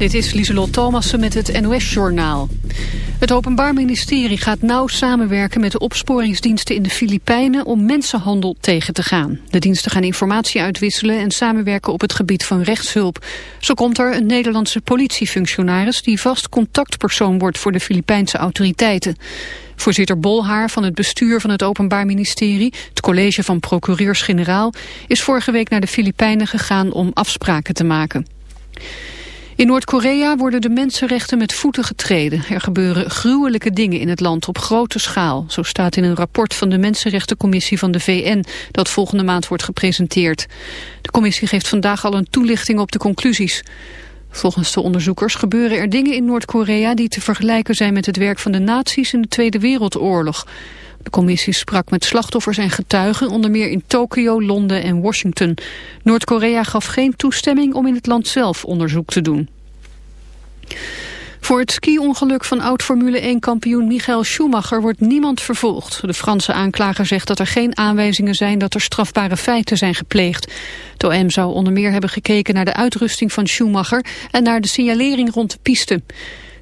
Dit is Lieselot Thomassen met het NOS-journaal. Het Openbaar Ministerie gaat nauw samenwerken met de opsporingsdiensten in de Filipijnen om mensenhandel tegen te gaan. De diensten gaan informatie uitwisselen en samenwerken op het gebied van rechtshulp. Zo komt er een Nederlandse politiefunctionaris die vast contactpersoon wordt voor de Filipijnse autoriteiten. Voorzitter Bolhaar van het bestuur van het Openbaar Ministerie, het college van procureurs-generaal, is vorige week naar de Filipijnen gegaan om afspraken te maken. In Noord-Korea worden de mensenrechten met voeten getreden. Er gebeuren gruwelijke dingen in het land op grote schaal. Zo staat in een rapport van de Mensenrechtencommissie van de VN... dat volgende maand wordt gepresenteerd. De commissie geeft vandaag al een toelichting op de conclusies. Volgens de onderzoekers gebeuren er dingen in Noord-Korea... die te vergelijken zijn met het werk van de nazi's in de Tweede Wereldoorlog. De commissie sprak met slachtoffers en getuigen, onder meer in Tokio, Londen en Washington. Noord-Korea gaf geen toestemming om in het land zelf onderzoek te doen. Voor het ski-ongeluk van oud-Formule 1-kampioen Michael Schumacher wordt niemand vervolgd. De Franse aanklager zegt dat er geen aanwijzingen zijn dat er strafbare feiten zijn gepleegd. De OM zou onder meer hebben gekeken naar de uitrusting van Schumacher en naar de signalering rond de piste.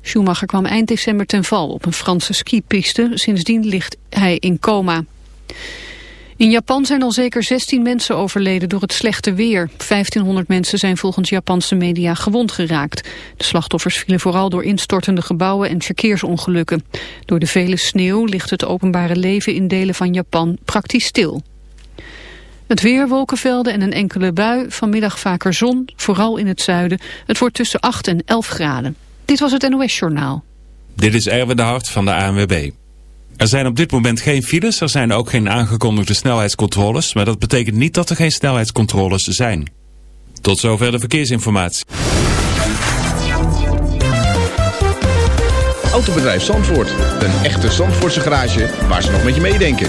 Schumacher kwam eind december ten val op een Franse skipiste. Sindsdien ligt hij in coma. In Japan zijn al zeker 16 mensen overleden door het slechte weer. 1500 mensen zijn volgens Japanse media gewond geraakt. De slachtoffers vielen vooral door instortende gebouwen en verkeersongelukken. Door de vele sneeuw ligt het openbare leven in delen van Japan praktisch stil. Het weer, wolkenvelden en een enkele bui. Vanmiddag vaker zon, vooral in het zuiden. Het wordt tussen 8 en 11 graden. Dit was het NOS Journaal. Dit is Erwin de Hart van de ANWB. Er zijn op dit moment geen files, er zijn ook geen aangekondigde snelheidscontroles, maar dat betekent niet dat er geen snelheidscontroles zijn. Tot zover de verkeersinformatie. Autobedrijf Zandvoort, een echte Zandvoortse garage waar ze nog met je meedenken.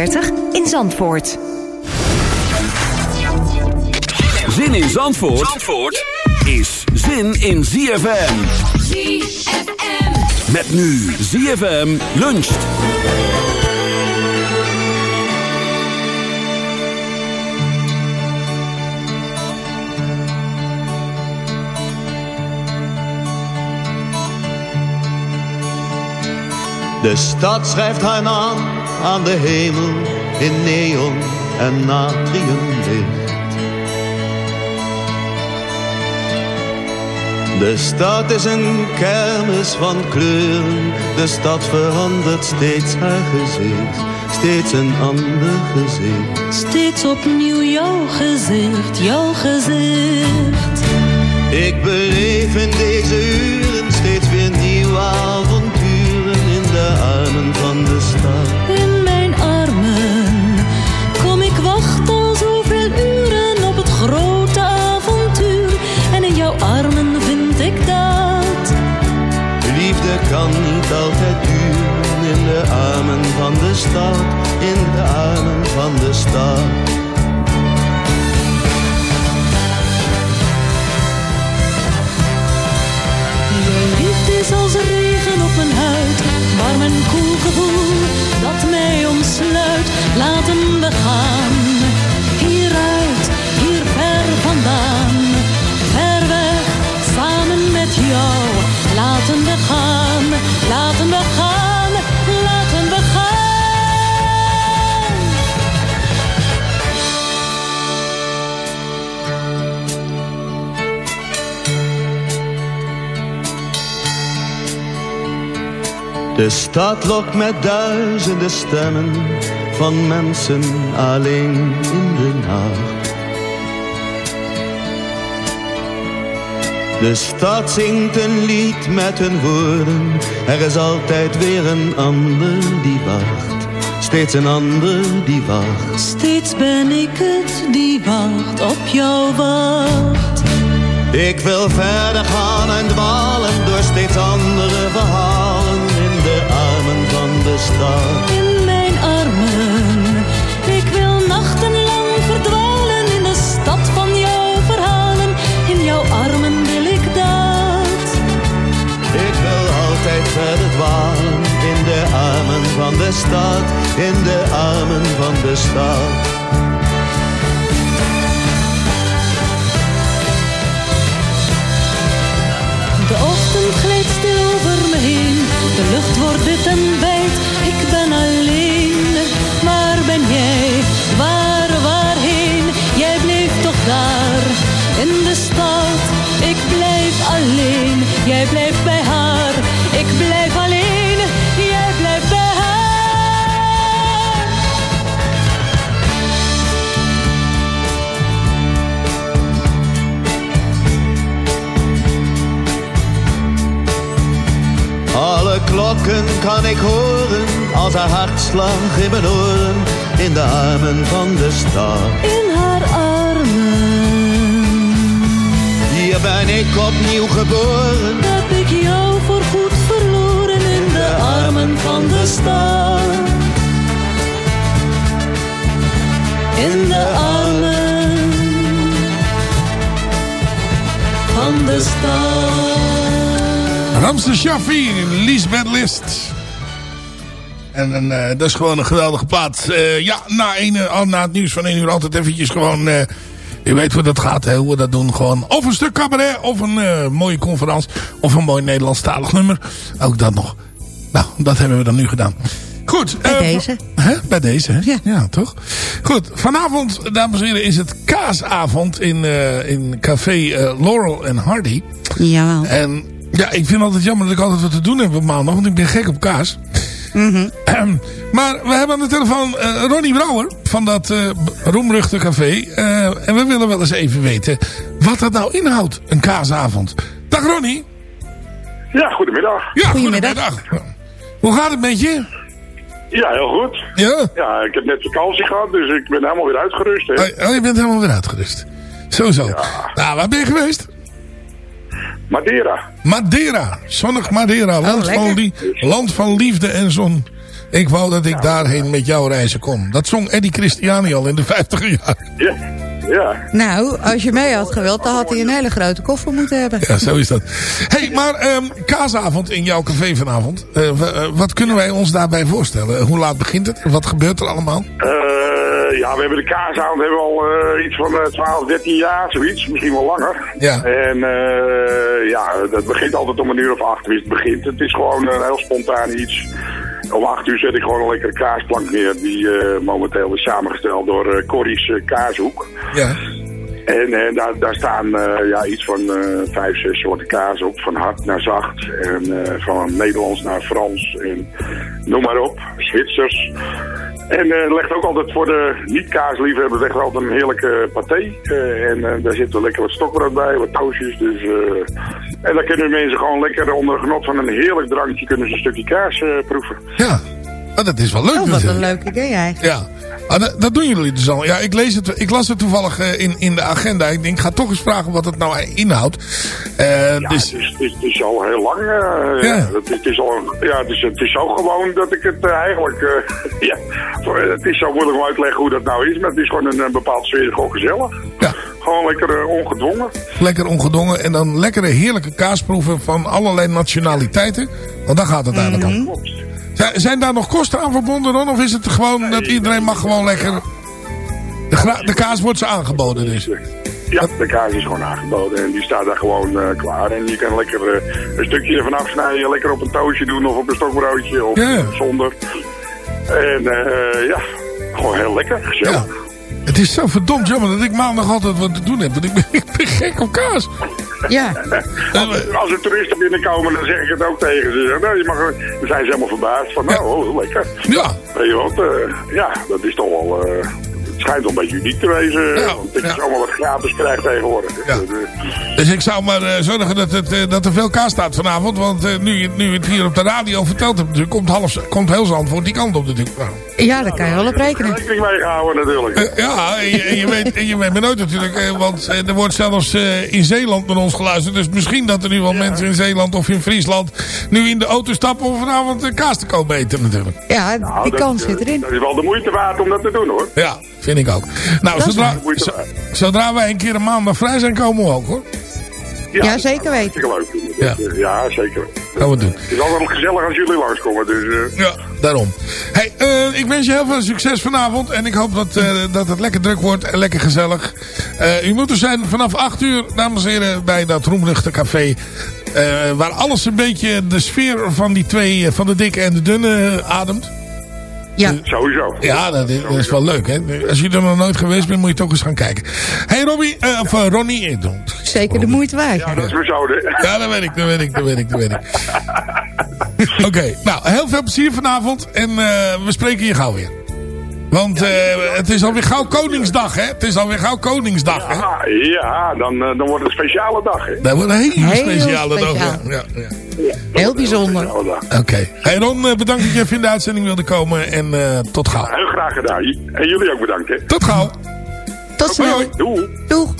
in Zandvoort. Zin in Zandvoort, Zandvoort is zin in ZFM. ZFM. Met nu ZFM luncht. De stad schrijft haar naam aan de hemel in neon en natriumlicht. De stad is een kermis van kleuren. De stad verandert steeds haar gezicht. Steeds een ander gezicht. Steeds opnieuw jouw gezicht, jouw gezicht. Ik beleef in deze uren steeds weer nieuwe avonturen in de armen van de stad. Kan niet altijd duren in de armen van de stad. Stad lokt met duizenden stemmen van mensen alleen in de nacht. De stad zingt een lied met hun woorden. Er is altijd weer een ander die wacht. Steeds een ander die wacht. Steeds ben ik het die wacht, op jou wacht. Ik wil verder gaan en dwalen door steeds andere verhalen in mijn armen, ik wil nachtenlang verdwalen in de stad van jouw verhalen. In jouw armen wil ik dat. Ik wil altijd verder dwalen in de armen van de stad, in de armen van de stad. De ochtend glijdt stil over me heen, de lucht wordt wit en. Ik ben alleen, waar ben jij? Waar, waarheen? Jij bleef toch daar, in de stad. Kan ik horen als haar hartslag in mijn oren in de armen van de stad. In haar armen Hier ben ik opnieuw geboren heb ik jou voorgoed verloren in de armen van de stad. In de armen van de stad. Ramse Shaffi, Lisbeth List. En, en eh, dat is gewoon een geweldige plaat. Eh, ja, na, een, uh, na het nieuws van 1 uur altijd eventjes gewoon... eh je weet hoe dat gaat, hè, hoe we dat doen. Gewoon of een stuk cabaret, of een eh, mooie conferentie, of een mooi Nederlandstalig nummer. Ook dat nog. Nou, dat hebben we dan nu gedaan. Goed. Bij eh, deze. Hè? Bij deze, hè? Ja. toch? Goed, vanavond, dames en heren, is het kaasavond in, eh, in café eh, Laurel en Hardy. Jawel. En ja, ik vind het altijd jammer dat ik altijd wat te doen heb op maandag, want ik ben gek op kaas. Ehm, maar we hebben aan de telefoon eh, Ronnie Brouwer van dat eh roemruchte café. Eh, en we willen wel eens even weten wat dat nou inhoudt, een kaasavond. Dag Ronnie. Ja, goedemiddag. Ja, Goedemiddag. goedemiddag. Hoe gaat het met je? Ja, heel goed. Ja? Ja, ik heb net vakantie gehad, dus ik ben helemaal weer uitgerust. Hè. Oh, oh, je bent helemaal weer uitgerust. Zo, zo. Nou, waar ben je geweest? Madeira. Madeira. Zonnig Madeira. Land, lekker. van, land van liefde en zon. Ik wou dat ik daarheen met jou reizen kon. Dat zong Eddie Christiani al in de 50 jaar. Ja, ja. Nou, als je mee had gewild, dan had hij een hele grote koffer moeten hebben. Ja, zo is dat. hey, maar ehm, kaasavond in jouw café vanavond. Eh, eh, wat kunnen wij ons daarbij voorstellen? Hoe laat begint het? Wat gebeurt er allemaal? Eh, ja, we hebben de kaasavond hebben we al eh, iets van eh, 12, 13 jaar, zoiets. Misschien wel langer. Ja. En eh, ja, dat begint altijd om een uur of acht. wie Het begint. Het is gewoon een heel spontaan iets. Om acht uur zet ik gewoon een lekkere kaasplank neer. Die eh, momenteel is samengesteld door eh Corrie's eh, Kaashoek. Ja. En eh, daar, daar staan eh, ja, iets van eh, vijf, zes soorten kaas op. Van hard naar zacht. En eh, van Nederlands naar Frans. En noem maar op. Zwitsers. En eh legt ook altijd voor de niet-kaasliefhebbers legt altijd een heerlijke paté. Eh, en eh, daar zit wel lekker wat stokbrood bij, wat toastjes. Dus, eh, en dan kunnen mensen gewoon lekker onder genot van een heerlijk drankje... kunnen ze een stukje kaas eh, proeven. Ja, Ah, dat is wel leuk Oh, wat een leuk idee eigenlijk. Ja, Ah, dat, dat doen jullie dus al. Ja, ik, lees het, ik las het toevallig eh, in, in de agenda. Ik denk, ik ga toch eens vragen wat het nou inhoudt. Eh, Ja, dus, het, is, het, is, het is al heel lang. eh, Ja. het, het is al, ja, het is, het is zo gewoon dat ik het eigenlijk... eh, ja, voor- het is zo moeilijk om uit te leggen hoe dat nou is. Maar het is gewoon een, een bepaald sfeer, gewoon gezellig. Ja. Gewoon lekker ongedwongen. lekker ongedwongen. En dan lekkere heerlijke kaasproeven van allerlei nationaliteiten. Want daar gaat het eigenlijk om. Klopt. Zijn, zijn daar nog kosten aan verbonden, Ron? Of is het gewoon dat iedereen mag gewoon lekker... De, kaas wordt ze aangeboden dus. Ja, de kaas is gewoon aangeboden en die staat daar gewoon eh, klaar. En je kan lekker eh, een stukje ervan afsnijden, lekker op een toastje doen of op een stokbroodje of zonder. En eh, ja, gewoon heel lekker, gezellig. Ja. Het is zo verdomd jammer dat ik maandag altijd wat te doen heb. Want ik ben, ik ben gek op kaas. Ja, Als, als er toeristen binnenkomen, dan zeg ik het ook tegen ze. Nou, je mag, dan zijn ze helemaal verbaasd van, nou, oh, lekker. Ja, Weet je wat, eh, ja, dat is toch wel... eh, schijnt wel een beetje uniek te wezen. Ja, want het is ja. allemaal wat gratis krijgt tegenwoordig. Ja. Dus, ik zou maar eh, zorgen dat, het, eh, dat er veel kaas staat vanavond. Want eh, nu, je- nu het hier op de radio verteld hebt, komt, half, komt heel Zandvoort die kant op natuurlijk. Ja daar kan je wel op rekenen. rekening mee gehouden natuurlijk. ja, en je, en je weet, en je weet maar nooit natuurlijk. want er wordt zelfs in Zeeland met ons geluisterd. Dus misschien dat er nu wel mensen in Zeeland of in Friesland... nu in de auto stappen om vanavond kaas te komen eten natuurlijk. Ja, Nou, die kans zit erin. Dat is wel de moeite waard om dat te doen hoor. Ja, vind ik ook. Nou, zodra, zodra wij een keer een maandag vrij zijn, komen we ook hoor. Ja, zeker weten. Leuk. Ja. Ja, ja zeker. Gaan we doen. Het is altijd gezellig als jullie langskomen. Dus eh, Ja, daarom. Hey, eh, ik wens je heel veel succes vanavond. En ik hoop dat, eh, dat het lekker druk wordt en lekker gezellig. Eh, u moet er zijn vanaf 8 uur, dames en heren, bij dat Roemruchte Café. Eh, waar alles een beetje de sfeer van die twee, van de dikke en de dunne ademt. Ja, sowieso. Ja, dat is, dat is wel leuk, hè. Als je er nog nooit geweest bent, moet je toch eens gaan kijken. Hey Robbie, eh, of eh, Ronnie. eh, zeker de moeite waard. Ja, dat is weer zo. hè. Ja, dat weet ik, dat weet ik, dat weet ik, dat weet ik. Oké, nou, heel veel plezier vanavond. En eh, we spreken je gauw weer. Want eh, het is alweer gauw Koningsdag, hè? Het is alweer gauw Koningsdag, hè? Ah, ja, dan, eh, dan wordt het een speciale dag. Hè? Dat wordt een hele Heel speciale dag. Ja, ja, ja. Heel bijzonder. Oké. Hey Ron, eh, bedankt dat je even in de uitzending wilde komen. En eh, tot gauw. Heel graag gedaan. En jullie ook bedankt. Hè? Tot gauw. Tot snel. Doei. Doeg.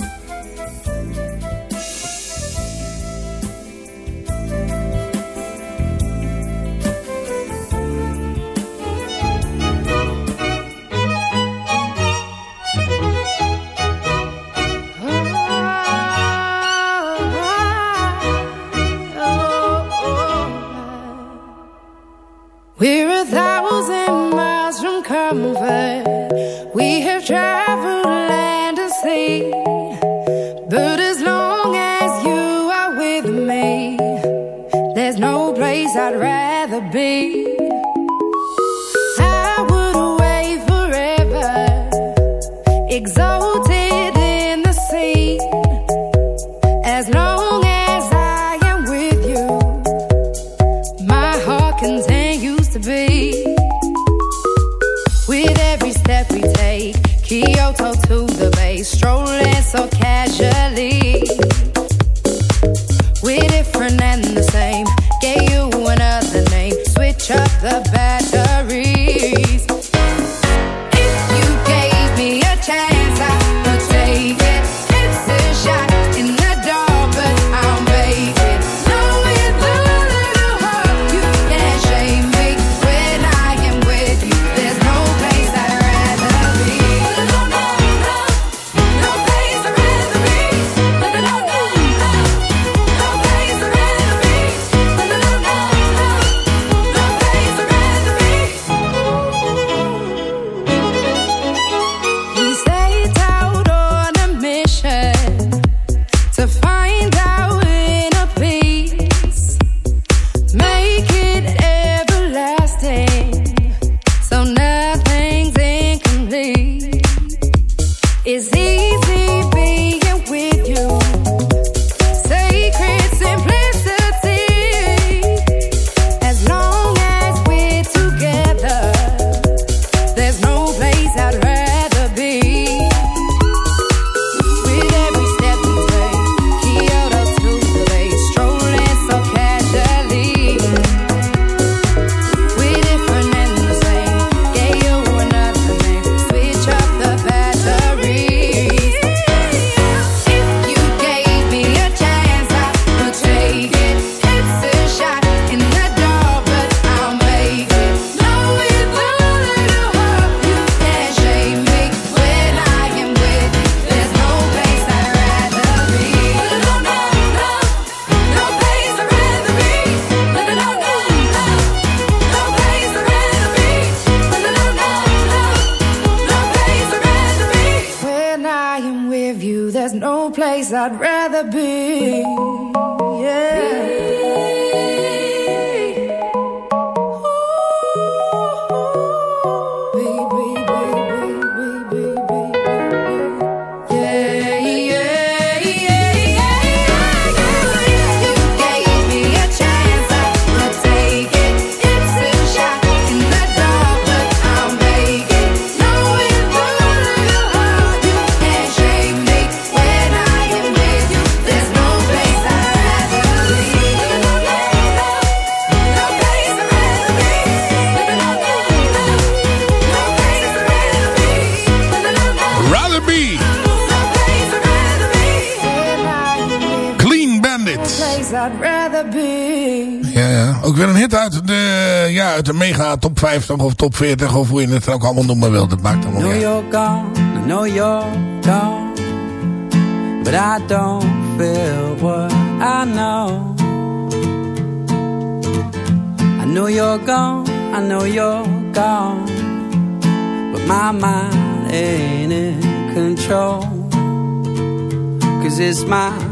De, mega top 50 of top 40 of hoe je het ook allemaal noemen wil. Dat maakt allemaal niet uit. you're gone, I know you're gone. But I don't feel what I know. I know you're gone, I know you're gone. But my mind ain't in control. Cause it's my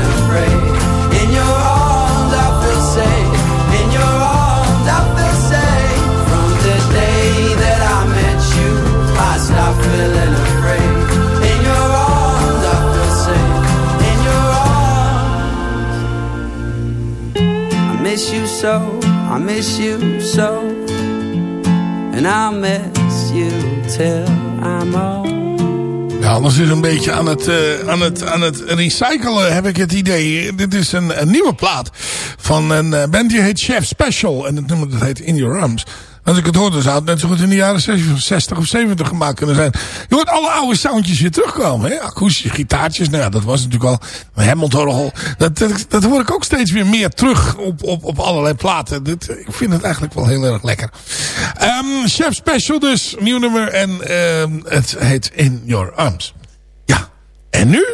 so. I miss you so. And I'll miss you till I'm old. Ja, alles is een beetje aan het, eh, aan, het, aan het recyclen, heb ik het idee. Dit is een, nieuwe plaat van een eh, band die heet Chef Special. En het nummer dat heet In Your Arms. Als ik het hoorde, zou het net zo goed in de jaren 60 of 70 gemaakt kunnen zijn. Je hoort alle oude soundjes weer terugkomen. Hè? Akoestische gitaartjes, nou ja, dat was natuurlijk al Hammond-orgel. Dat, dat, dat hoor ik ook steeds weer meer terug op, op, op allerlei platen. Dit, ik vind het eigenlijk wel heel erg lekker. Ehm, Chef Special dus, nieuw nummer. En ehm, het heet In Your Arms. Ja, en nu?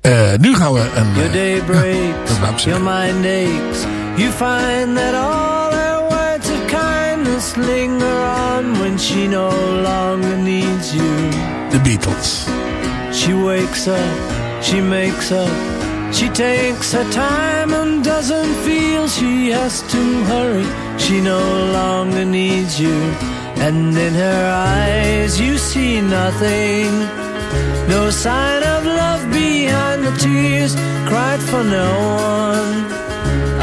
Eh, nu gaan we een... Your eh, day breaks, your mind aches. You find that all her words of kindness linger on when she no longer needs you. de Beatles. She wakes up, she makes up, she takes her time and doesn't feel she has to hurry. She no longer needs you, and in her eyes you see nothing. No sign of love behind the tears cried for no one.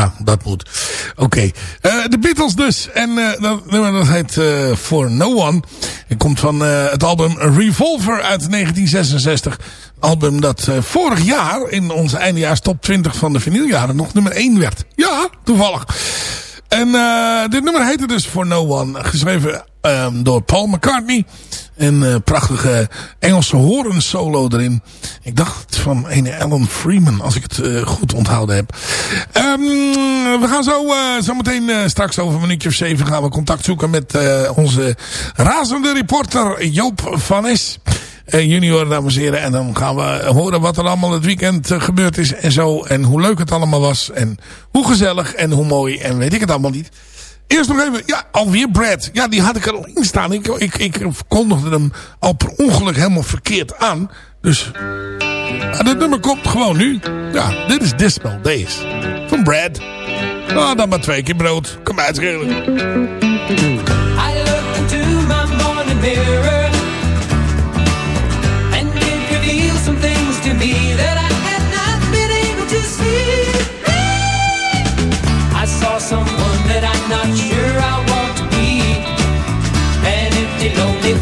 Ja, dat moet. Oké. Eh, de Beatles dus. En eh, dat nummer dat heet eh, For No One. Het komt van het album Revolver uit 1966. Album dat vorig jaar in onze eindejaars top 20 van de vinyljaren nog nummer 1 werd. Ja, toevallig. En eh, dit nummer heette dus For No One. Geschreven ehm, door Paul McCartney. Een eh, prachtige Engelse horensolo erin. Ik dacht van een Alan Freeman, als ik het eh, goed onthouden heb. Ehm, we gaan zo, zo meteen straks over een minuutje of zeven gaan we contact zoeken met onze razende reporter Joop van Es. Eh, junior, dames en heren. En dan gaan we horen wat er allemaal het weekend eh, gebeurd is en zo. En hoe leuk het allemaal was. En hoe gezellig en hoe mooi. En weet ik het allemaal niet. Eerst nog even, ja, alweer Brad. Ja, die had ik er al in staan. Ik, ik, ik kondigde hem al per ongeluk helemaal verkeerd aan. Dus, maar dit nummer komt gewoon nu. Ja, dit is Dispel Days. Van Brad. Nou, dan maar twee keer brood. Kom uit, schelen.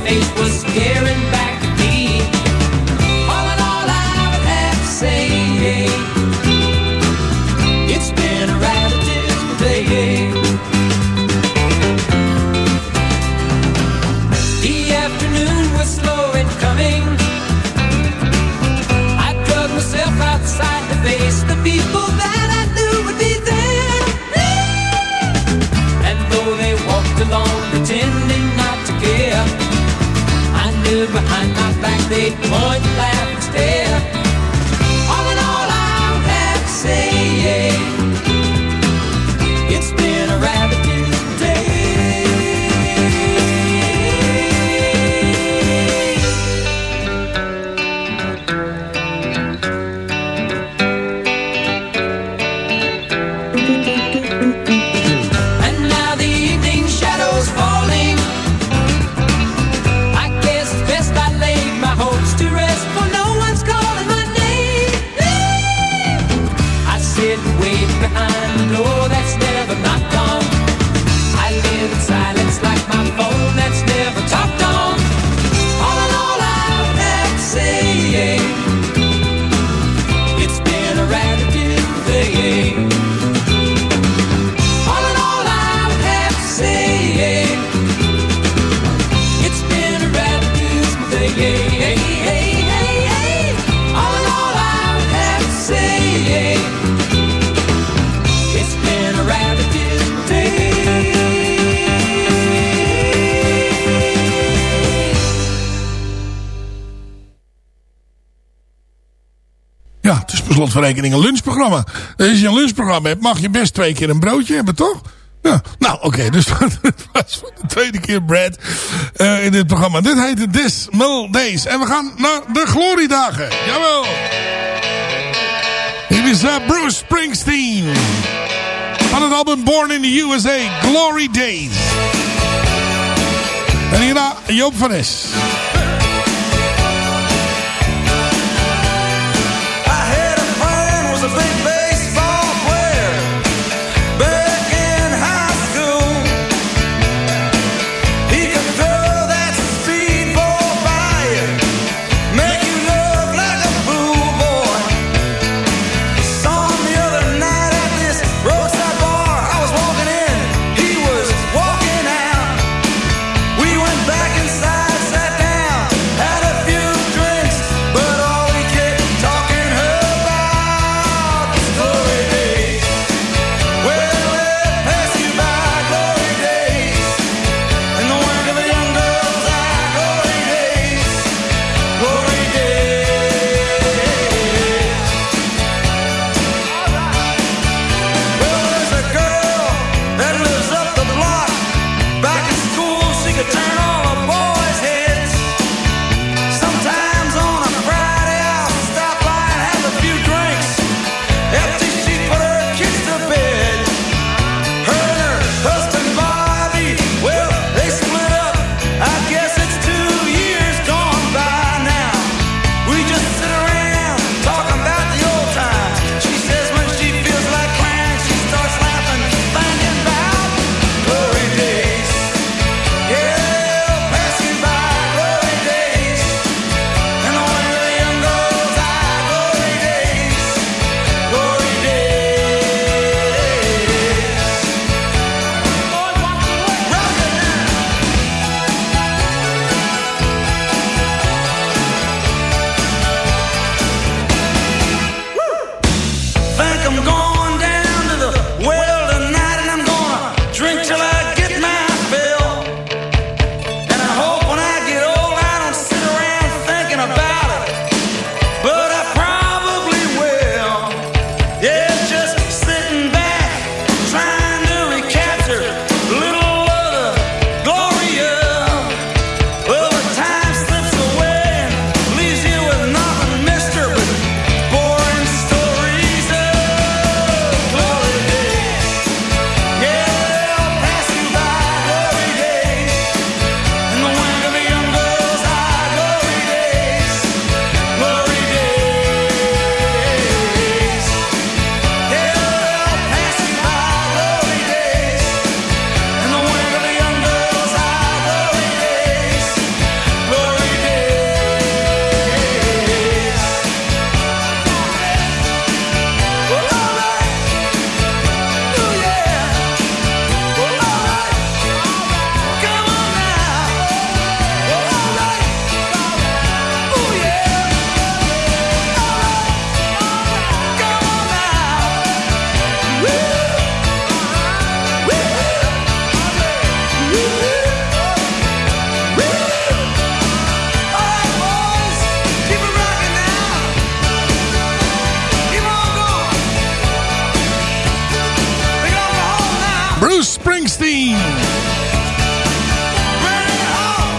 Face rekening een lunchprogramma. Als je een lunchprogramma hebt, mag je best twee keer een broodje hebben, toch? Ja, nou oké, dus het was voor de tweede keer Brad eh, in dit programma. Dit heet This Mill Days. En we gaan naar de gloriedagen. Jawel! Hier is uh, Bruce Springsteen. Van het album Born in the USA, Glory Days. En hierna Joop van Es.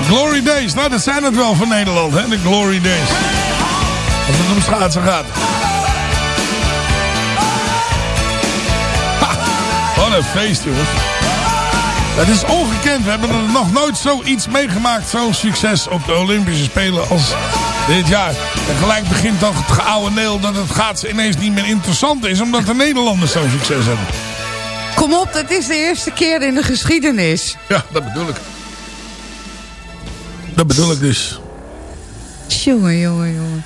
Glory Days, nou dat zijn het wel van Nederland, hè, de Glory Days. Als het om schaatsen gaat. Wat een feest, jongens. Het is ongekend, we hebben er nog nooit zoiets meegemaakt, zo'n succes op de Olympische Spelen als dit jaar. En gelijk begint dan het geoude neel dat het gaat ineens niet meer interessant is, omdat de Nederlanders zo'n succes hebben. Kom op, dat is de eerste keer in de geschiedenis. Ja, dat bedoel ik. Dat bedoel ik dus. Jongen, jongen, jongen.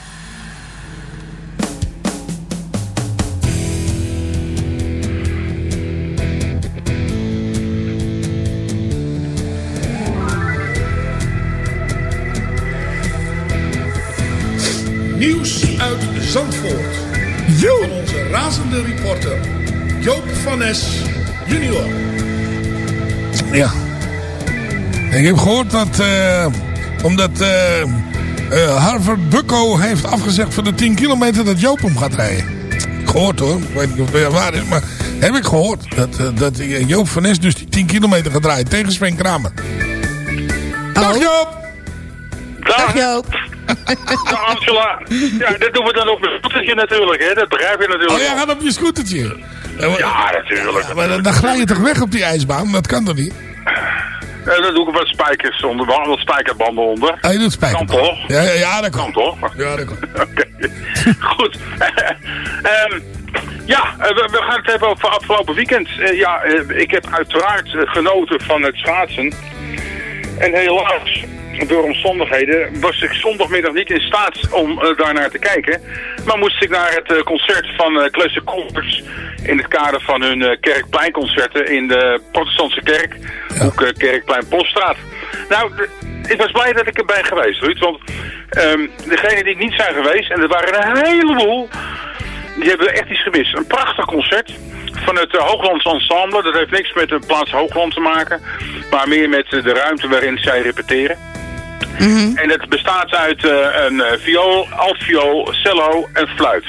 Nieuws uit Zandvoort. Van onze razende reporter Joop van Es ja. Ik heb gehoord dat... Eh, omdat uh, Harvard Bucko heeft afgezegd voor de 10 kilometer dat Joop hem gaat rijden. Gehoord hoor. Ik weet niet of het waar is, maar heb ik gehoord. Dat, dat Joop van Nes dus die 10 kilometer gaat rijden tegen Sven Kramer. Dag Joop! Dag, Joop! Dag Angela. Ja, dat doen we dan op een scootertje natuurlijk, hè. Dat begrijp je natuurlijk. Oh, jij gaat op je scootertje? Ja, natuurlijk. Ja, maar dan, dan glij je toch weg op die ijsbaan? Dat kan toch niet? Eh, dan doe ik wat spijkers onder, wat spijkerbanden onder. Ah, je doet spijker. Kan toch? Ja, ja, ja dat kan. Kan toch? Ja, dat kan. Oké. Goed. Ehm, ja, eh, we, we gaan het hebben over afgelopen weekend. Eh, ja, eh, ik heb uiteraard genoten van het schaatsen. En helaas, door omstandigheden, was ik zondagmiddag niet in staat om eh, daar naar te kijken. Maar moest ik naar het eh, concert van uh, Classic Concerts in het kader van hun eh, Kerkpleinconcerten in de protestantse kerk, eh, Kerkplein Poststraat. Nou, ik was blij dat ik er ben geweest, Ruud, want ehm degenen die niet zijn geweest, en er waren een heleboel, die hebben echt iets gemist. Een prachtig concert van het uh, Hooglands Ensemble. Dat heeft niks met de plaats Hoogland te maken, maar meer met eh, de ruimte waarin zij repeteren. En het bestaat uit eh, een eh, viool, altviool, cello en fluit.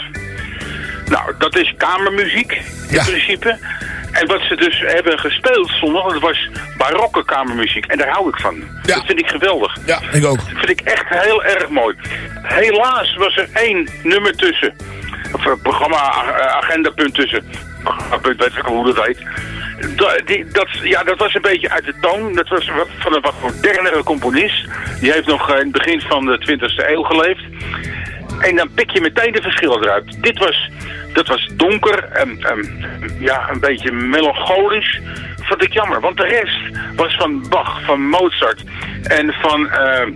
Nou, dat is kamermuziek in principe. En wat ze dus hebben gespeeld zondag, dat was barokke kamermuziek. En daar hou ik van. Dat vind ik geweldig. Ja, ik ook. Dat vind ik echt heel erg mooi. Helaas was er één nummer tussen. Of eh, agendapunt tussen. Programmapunt, weet ik hoe dat heet. Da- die, dat, ja, dat was een beetje uit de toon. Dat was van een wat modernere componist. Die heeft nog in het begin van de 20e eeuw geleefd. En dan pik je meteen de verschillen eruit. Dit was, dat was donker en, ja, een beetje melancholisch. Vond ik jammer, want de rest was van Bach, van Mozart en van eh,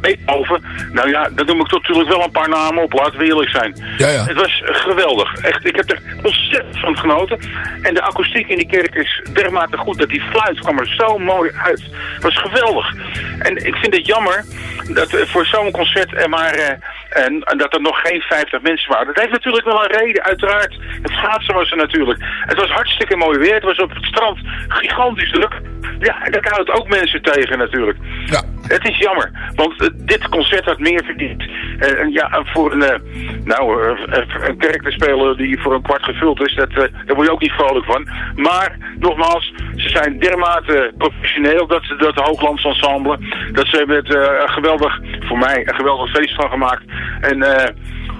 Beethoven. Nou ja, daar noem ik natuurlijk wel een paar namen op, laten we eerlijk zijn. Ja, ja. Het was geweldig. Echt, ik heb er ontzettend van genoten. En de akoestiek in die kerk is dermate goed dat die fluit kwam er zo mooi uit. Het was geweldig. En ik vind het jammer dat eh, voor zo'n concert er maar... eh, en, en dat er nog geen 50 mensen waren. Dat heeft natuurlijk wel een reden, uiteraard. Het schaatsen was er natuurlijk. Het was hartstikke mooi weer. Het was op het strand gigantisch druk. Ja, dat houdt ook mensen tegen natuurlijk. Ja. Het is jammer, want eh, dit concert had meer verdiend. Eh, en ja, en voor een, eh, nou, eh, eh, een kerk te spelen die voor een kwart gevuld is, dat, eh, daar word je ook niet vrolijk van. Maar, nogmaals, ze zijn dermate professioneel, dat, dat Hooglands Ensemble, dat ze hebben het eh, geweldig, voor mij, een geweldig feest van gemaakt. En eh,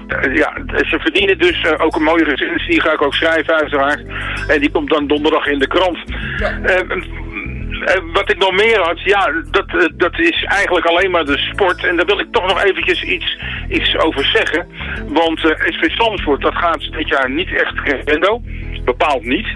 eh, ja, ze verdienen dus eh, ook een mooie recensie, die ga ik ook schrijven uiteraard. En die komt dan donderdag in de krant. Eh, eh, wat ik nog meer had, ja, dat, eh, dat is eigenlijk alleen maar de sport. En daar wil ik toch nog eventjes iets, iets over zeggen. Want uh, SV Zandvoort, dat gaat dit jaar niet echt crescendo. Bepaald niet.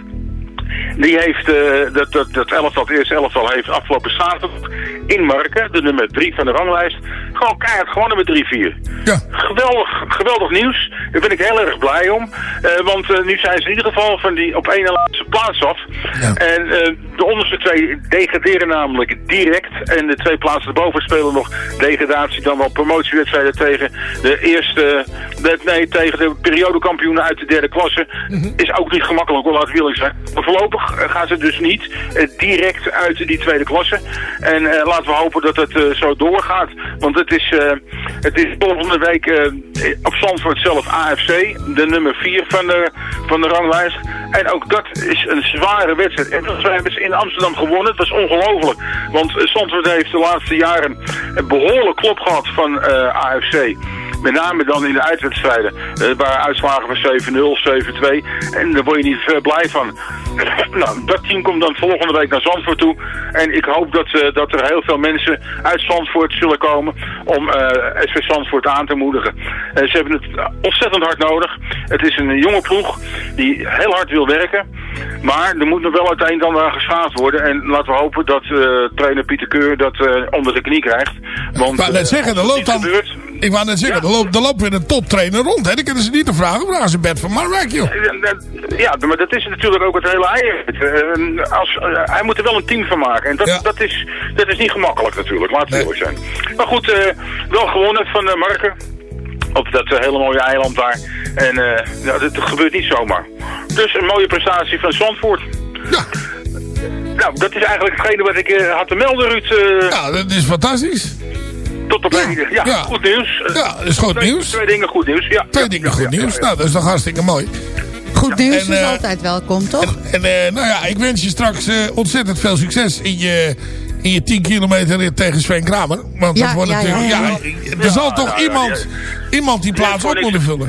Die heeft, eh, dat, dat, dat elftal, het eerste elftal heeft afgelopen zaterdag in Marken, de nummer 3 van de ranglijst, gewoon keihard gewonnen met 3-4. Ja. Geweldig, geweldig nieuws. Daar ben ik heel erg blij om. Eh, want eh, nu zijn ze in ieder geval van die op één laatste plaats af. En eh, de onderste twee degraderen namelijk direct. En de twee plaatsen erboven spelen nog degradatie dan wel promotiewedstrijden tegen de eerste, de, nee, tegen de periodekampioenen uit de derde klasse. Is ook niet gemakkelijk, hoor, laten we eerlijk zijn. Maar voorlopig gaan ze dus niet eh, direct uit die tweede klasse. En eh, laten we hopen dat het eh, zo doorgaat. Want het is, het is volgende week op Zandvoort zelf AFC, de nummer 4 van de, van de ranglijst. En ook dat is een zware wedstrijd. En we hebben ze in Amsterdam gewonnen. Het was ongelooflijk. Want Zandvoort heeft de laatste jaren een behoorlijk klop gehad van AFC. Met name dan in de uitwedstrijden. Eh waar uitslagen van 7-0, 7-2. En daar word je niet veel blij van. nou, dat team komt dan volgende week naar Zandvoort toe. En ik hoop dat, eh, dat er heel veel mensen uit Zandvoort zullen komen om eh SV Zandvoort aan te moedigen. Eh, ze hebben het ontzettend hard nodig. Het is een jonge ploeg die heel hard wil werken. Maar er moet nog wel een dan aan geschaafd worden. En laten we hopen dat eh, trainer Pieter Keur dat eh, onder de knie krijgt. Want, Ik wou net eh, zeggen, er loopt dan... gebeurt, Ik wou net zeggen, er, loopt, er loopt weer een toptrainer rond. Hè? Dan kunnen ze niet te vragen, vragen ze Bert van Marwijk, joh. Ja, maar dat is natuurlijk ook het hele eieren. Eh, als, eh, hij moet er wel een team van maken. En dat, dat, is, dat is niet gemakkelijk natuurlijk, laten we eerlijk zijn. Maar goed, eh, wel gewonnen van uh, Marken. Op dat hele mooie eiland daar. En ja, dat gebeurt niet zomaar. Dus een mooie prestatie van Zandvoort. Ja. Nou, dat is eigenlijk hetgene wat ik had te melden, Ruud. Ja, dat is fantastisch. Tot op heden. Ja, Ja. goed nieuws. Ja, dat is goed twee, nieuws. Twee dingen goed nieuws, ja. Twee dingen goed nieuws. Nou, dat is toch hartstikke mooi. Goed nieuws en, is eh, altijd welkom, toch? En eh, nou ja, ik wens je straks eh, ontzettend veel succes in je, in je 10 kilometer rit tegen Sven Kramer. Want Ja, dat wordt ja, natuurlijk... ja, Ja, ja. er zal toch ja, iemand, iemand die plaats op moeten vullen.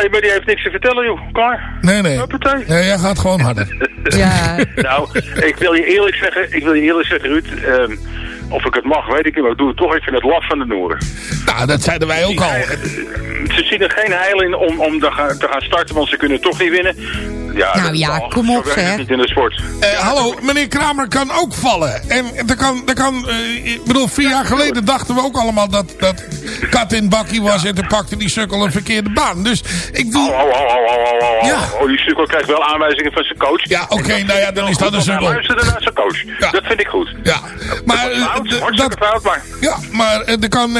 Nee, maar die heeft niks te vertellen, joh. Klaar. Nee, nee. Huppatee. Nee, jij gaat gewoon harder. Ja. nou, ik wil je eerlijk zeggen, ik wil je eerlijk zeggen, Ruud. ehm, of ik het mag, weet ik niet, maar ik doe het toch. Ik vind het laf van de Noorden. Nou, dat zeiden wij ook al. Ze zien er geen heil in om, om te, gaan, te gaan starten, want ze kunnen toch niet winnen. Ja, Nou dat is ja, al- kom op, zeg. niet in de sport. Eh, hallo, meneer Kramer kan ook vallen. En er kan, er kan eh, ik bedoel, vier jaar geleden dachten we ook allemaal dat, dat kat in bakkie was. En toen pakte die sukkel een verkeerde baan. Dus ik doe... Oh, oh, oh, oh, oh, oh, oh. Ja. oh, die sukkel krijgt wel aanwijzingen van zijn coach. Ja, oké, nou ja, dan is dat een Hij sukkel. luisterde naar zijn coach. Dat vind ik goed. Ja, maar... Dat eh, fout, fout, maar... Ja, maar er kan,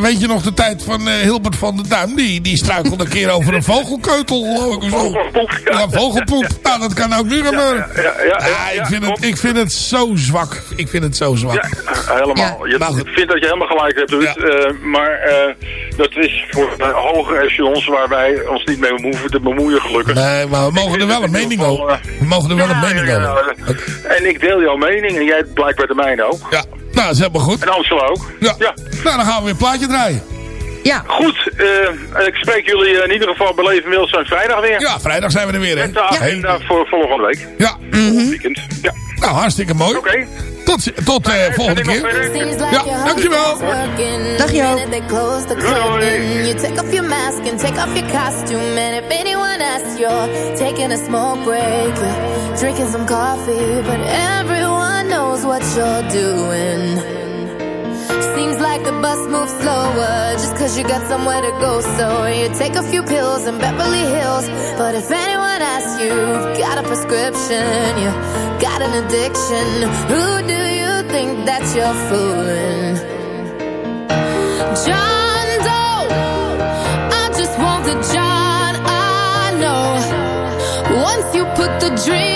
weet je nog de tijd van eh, Hilbert van der Duim? Die, die struikelde een keer over een vogelkeutel. Vogelpoep, ja. Ja, vogelpoep. Nou, dat kan ook nu gebeuren. ja, ja, ja, Ah, ik, ja, vind het, ik vind het zo zwak. Ik vind het zo zwak. Ja, helemaal. Je, ik vind dat je helemaal gelijk hebt, Ruud. Eh, maar eh, dat is voor de hoge echelons waar wij ons niet mee hoeven te bemoeien, gelukkig. Nee, maar we mogen er wel een mening over. We mogen er wel een mening Ja, over. ja, En ik deel jouw mening en jij blijkbaar de mijne ook. Ja, nou, dat is helemaal goed. En Ansel ook. Ja. Nou, dan gaan we weer een plaatje draaien. Ja. Goed, eh, ik spreek jullie in ieder geval beleven Wilson vrijdag weer. Ja, vrijdag zijn we er weer, hè? Met de agenda voor volgende week. Ja. Volgend weekend. Ja. Nou, hartstikke mooi. Oké. Tot, tot eh, volgende keer. Ja, dankjewel. Dag curtain. You take off your mask and take off your costume. And if anyone asks, you're taking a smoke break. You're drinking some coffee, but everyone knows what you're doing. Seems like the bus moves slower just cause you got somewhere to go. So you take a few pills in Beverly Hills. But if anyone asks you, you've got a prescription, you got an addiction. Who do you think that you're fooling? John Doe, I just want the John I know. Once you put the drinks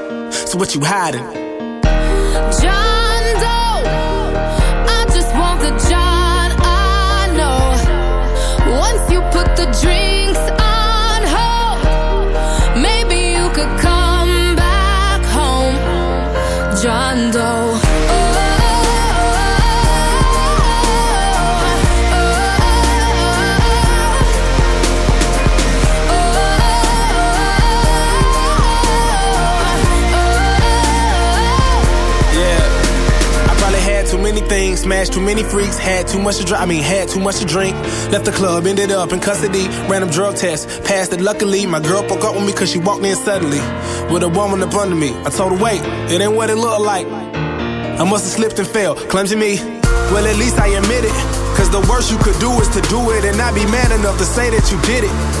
So what you hiding? John smashed too many freaks, had too much to drink. I mean, had too much to drink. Left the club, ended up in custody. Random drug test, passed it luckily. My girl broke up with me cause she walked in suddenly. With a woman up under me. I told her, wait, it ain't what it looked like. I must have slipped and fell, clumsy me. Well, at least I admit it. Cause the worst you could do is to do it and not be man enough to say that you did it.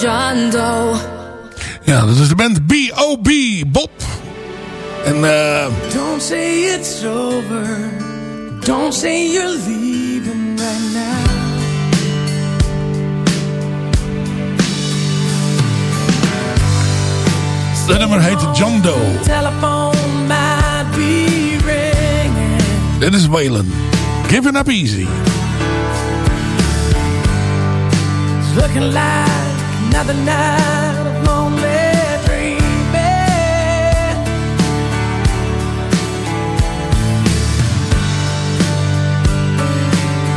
John Doe. Ja, dat is de band B.O.B. Bob. En eh... Don't say it's over. Don't say you're leaving right now. dat nummer heet John Doe. Telephone might be ringing. Dit is Waylon. Giving up easy. It's looking like another night of lonely dreaming.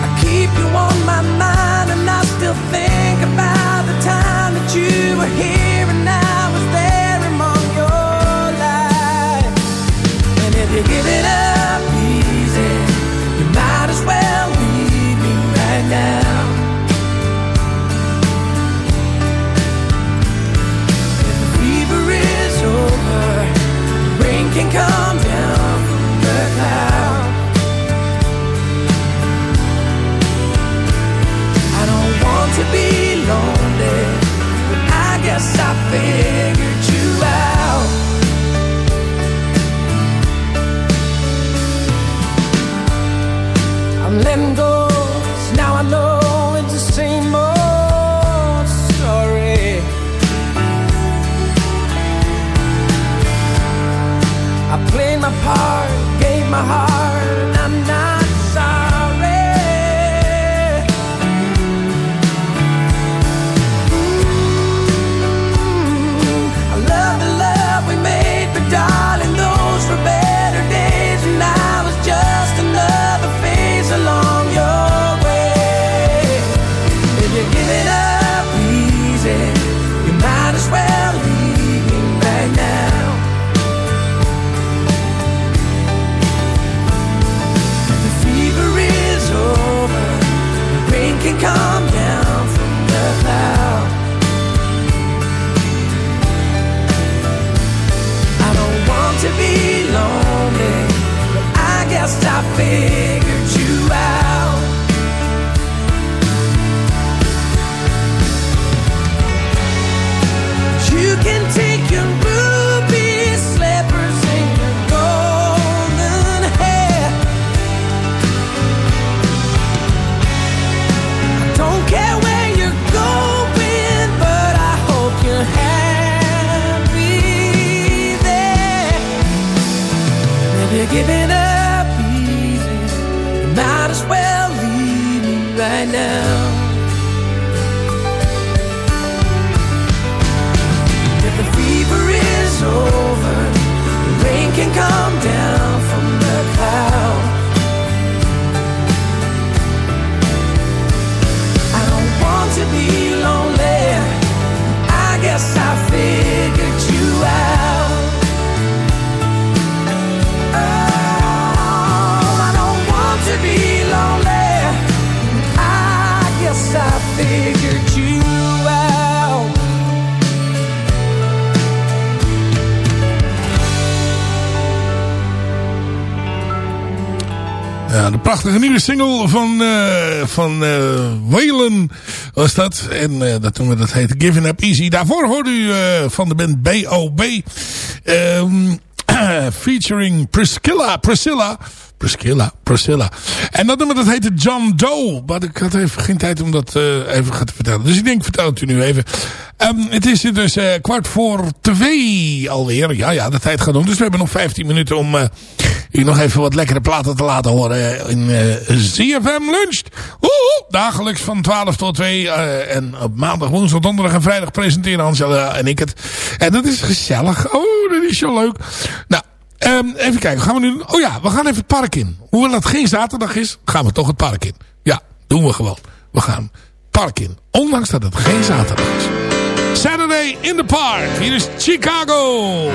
I keep you on my mind and I still think about the time that you were here to be lonely, I guess I figured single van, eh van Waylon was dat. En eh dat toen we dat heette Giving Up Easy. Daarvoor hoorde u van de band B.O.B. ehm, featuring Priscilla. Priscilla. Priscilla, Priscilla. En dat nummer dat heette John Doe. Maar ik had even geen tijd om dat eh, even te vertellen. Dus ik denk, vertel het u nu even. Ehm, het is dus eh, kwart voor twee alweer. Ja, ja, de tijd gaat om. Dus we hebben nog 15 minuten om eh, u nog even wat lekkere platen te laten horen in ZFM Lunch. Woehoe, dagelijks van 12 tot 2. eh, en op maandag, woensdag, donderdag en vrijdag presenteren Angela en ik het. En dat is gezellig. Oh, dat is zo leuk. Nou, Ehm, even kijken, gaan we nu... Oh ja, we gaan even het park in. Hoewel het geen zaterdag is, gaan we toch het park in. Ja, doen we gewoon. We gaan het park in. Ondanks dat het geen zaterdag is. Saturday in the Park. Hier is Chicago.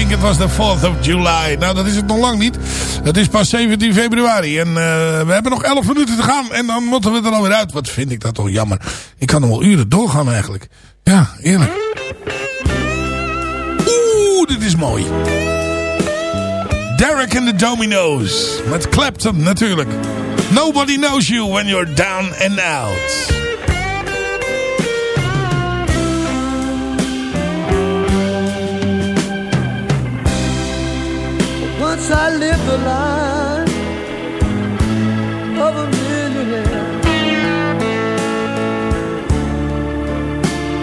think it was the 4th of July. Nou, dat is het nog lang niet. Het is pas 17 februari. En eh, we hebben nog 11 minuten te gaan. En dan moeten we er alweer uit. Wat vind ik dat toch jammer. Ik kan nog wel uren doorgaan eigenlijk. Ja, eerlijk. Oeh, dit is mooi. Derek and the Dominoes. Met Clapton natuurlijk. Nobody knows you when you're down and out. I live the life of a millionaire.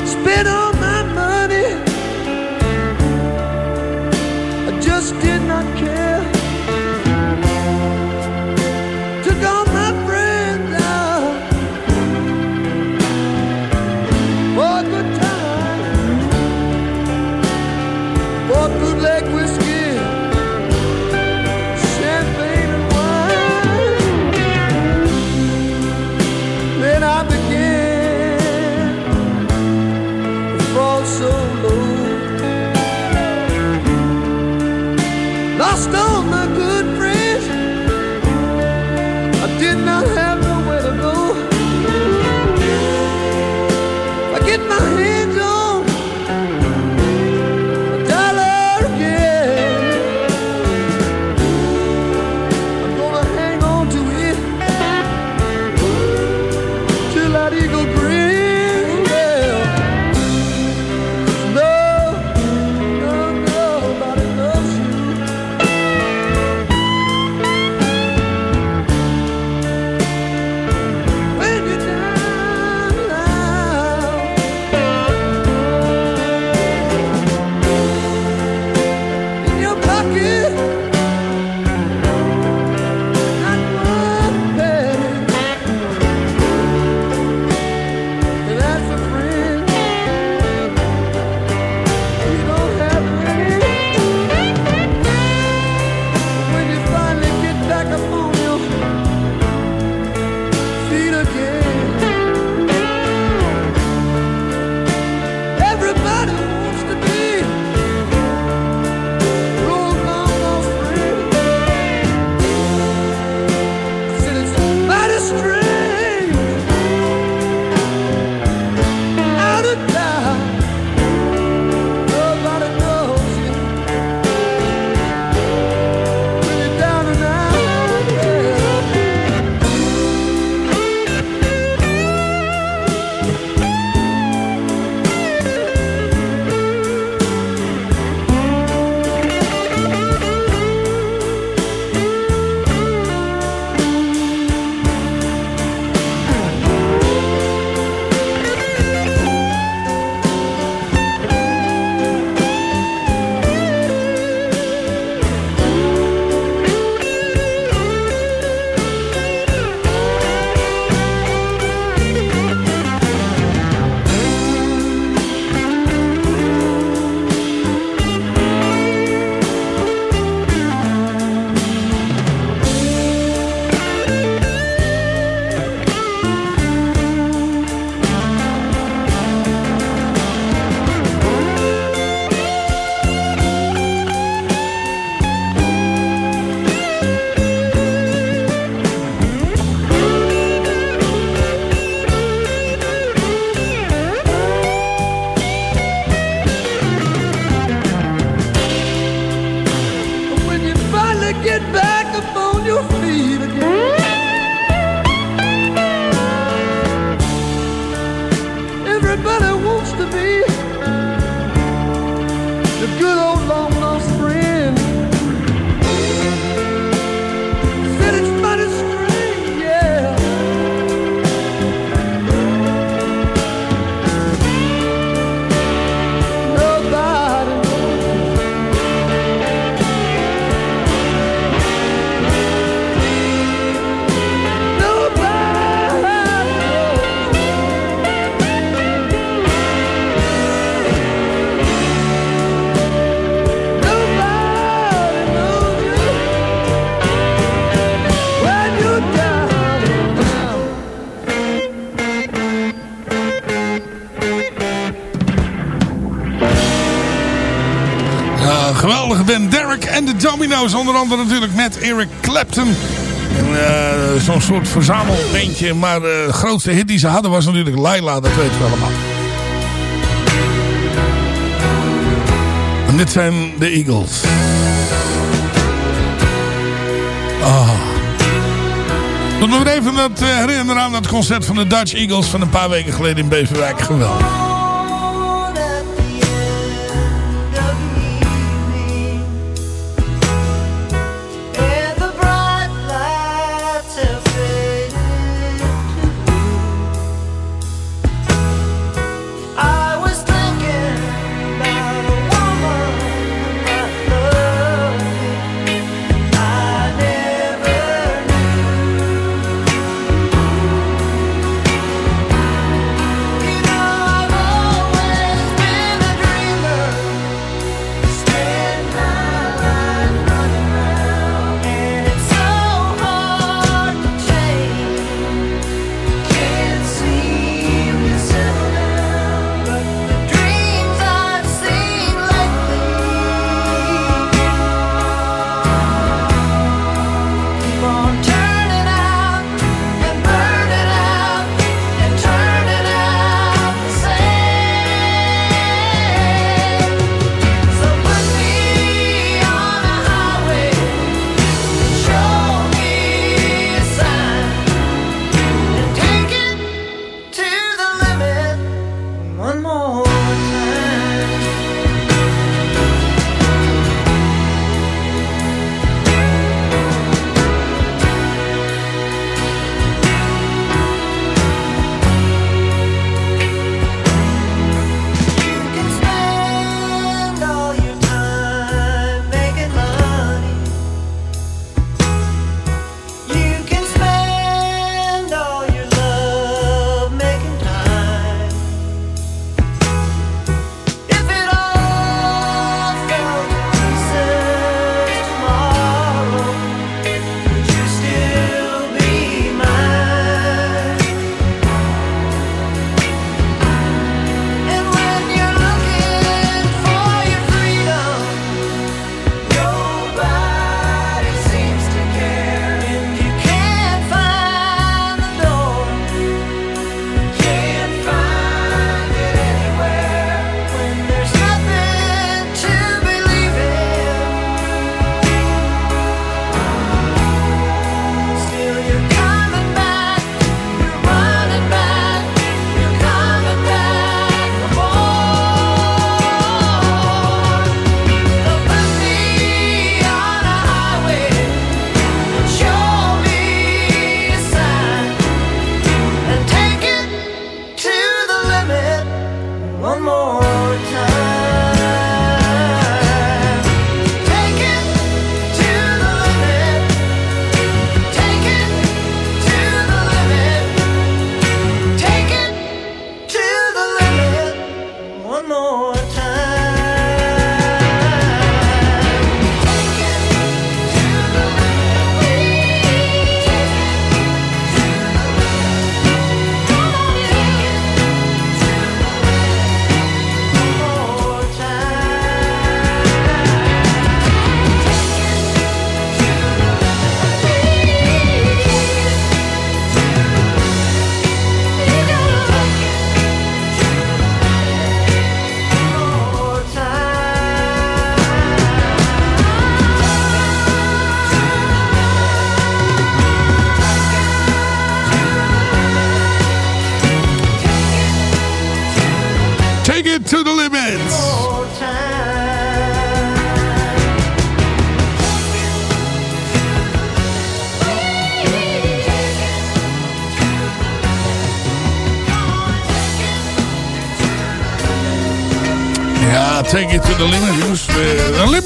Spit on. En de Domino's. Onder andere natuurlijk met Eric Clapton. Eh, Zo'n soort verzamelbeentje. Maar eh, de grootste hit die ze hadden was natuurlijk Laila. Dat weten we allemaal. En dit zijn de Eagles. Ah. Tot nog even dat, eh, herinneren aan dat concert van de Dutch Eagles van een paar weken geleden in Beverwijk. Geweldig.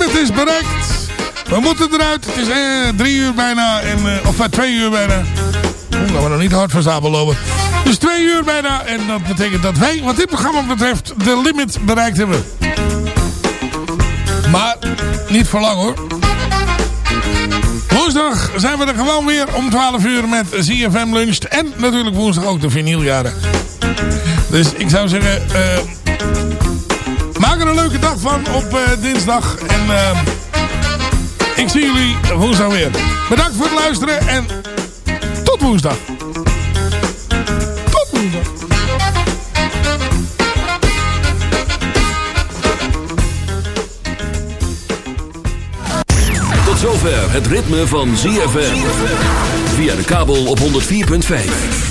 Limit is bereikt. We moeten eruit. Het is eh, drie uur bijna. En, eh, of eh, twee uur bijna. Oeh, laten we nog niet hard van stapel lopen. Dus twee uur bijna. En dat betekent dat wij, wat dit programma betreft, de limit bereikt hebben. Maar niet voor lang hoor. Woensdag zijn we er gewoon weer om 12 uur met ZFM Lunch. En natuurlijk woensdag ook de vinyljaren. Dus ik zou zeggen... eh, leuke dag van op eh, dinsdag. En... eh, Ik zie jullie woensdag weer. Bedankt voor het luisteren en tot woensdag. Tot woensdag. Tot zover het ritme van ZFM. Via de kabel op 104.5.